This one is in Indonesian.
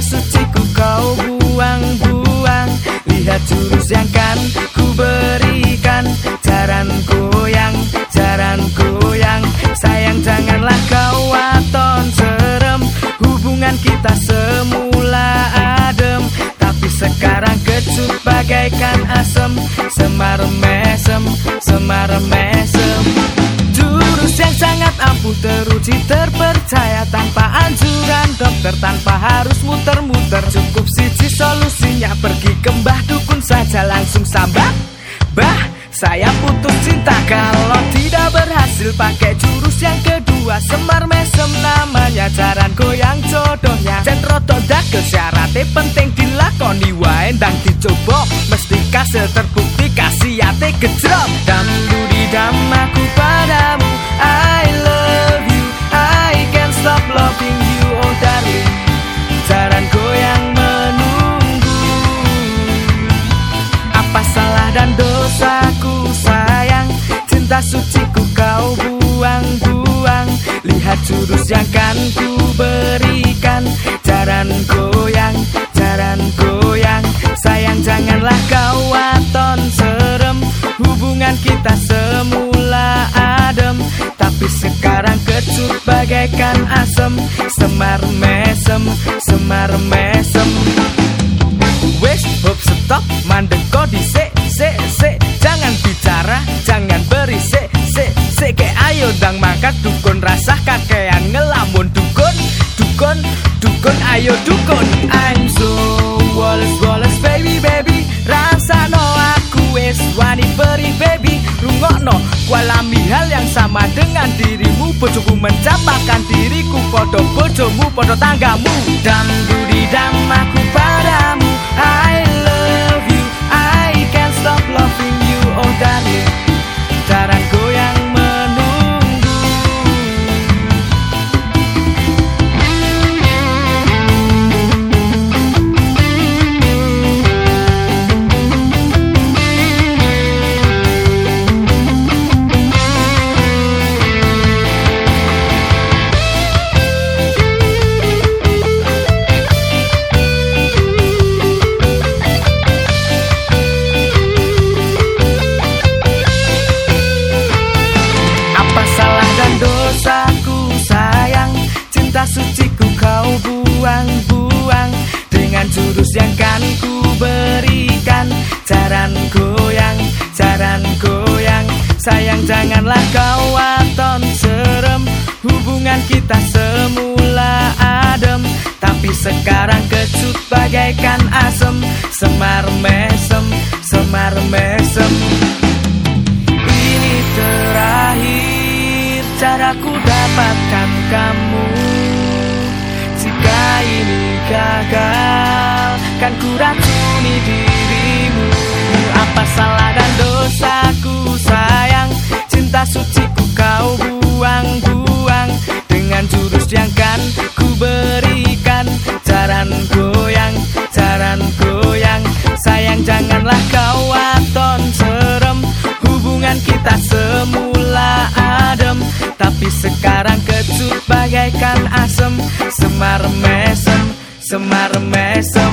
Suciku kau buang-buang. Lihat jurus yang kan ku berikan. Jaran goyang, jaran goyang Sayang janganlah kau waton serem. Hubungan kita semula adem. Tapi sekarang kecut bagaikan asem. Semar mesem, semar mesem ampuh teruji terpercaya Tanpa anjuran. Dokter tanpa harus muter-muter. Cukup siji solusinya pergi kembah dukun saja langsung sambat Bah saya putus cinta. Kalau tidak berhasil pakai jurus yang kedua. Semar mesem namanya jaran goyang jodohnya. Tondak ke syaratnya penting dilakoni. Wae Ndang dicoba mesti kasil terbukti kasih ate gejrot. Dam dam aku padamu jurus yang kan ku berikan. Jaran goyang, jaran goyang. Sayang janganlah kau waton serem. Hubungan kita semula adem. Tapi sekarang kecut bagaikan asem. Semar mesem, semar mesem. Wes, hop stop, mandek kau di se, se, se. Jangan bicara, jangan berisik, se, se Ke ayo dang makan. Dukun rasa kakean ayo dukun I'm so Wallace, Wallace baby, baby. Rasa no aku wes wani beri baby. Rungokno, kualami hal yang sama dengan dirimu. Bojoku mencapakan diriku Podo bojomu, podo tanggamu. Dam Cinta suciku kau buang-buang Dengan jurus yang kan ku berikan. Jaran goyang, jaran goyang. Sayang janganlah kau waton serem. Hubungan kita semula adem. Tapi sekarang kecut bagaikan asem. Semar mesem, semar mesem. Ini terakhir caraku dapatkan kamu ini gagal. Kan ku racuni dirimu. Apa salah dan dosaku? Sayang Cinta suciku kau buang-buang. Dengan jurus yang kan ku berikan. Jaran goyang, jaran goyang. Sayang janganlah kau waton serem. Hubungan kita semula adem. Tapi sekarang kecut bagaikan asem. Semar mesem, semar mesem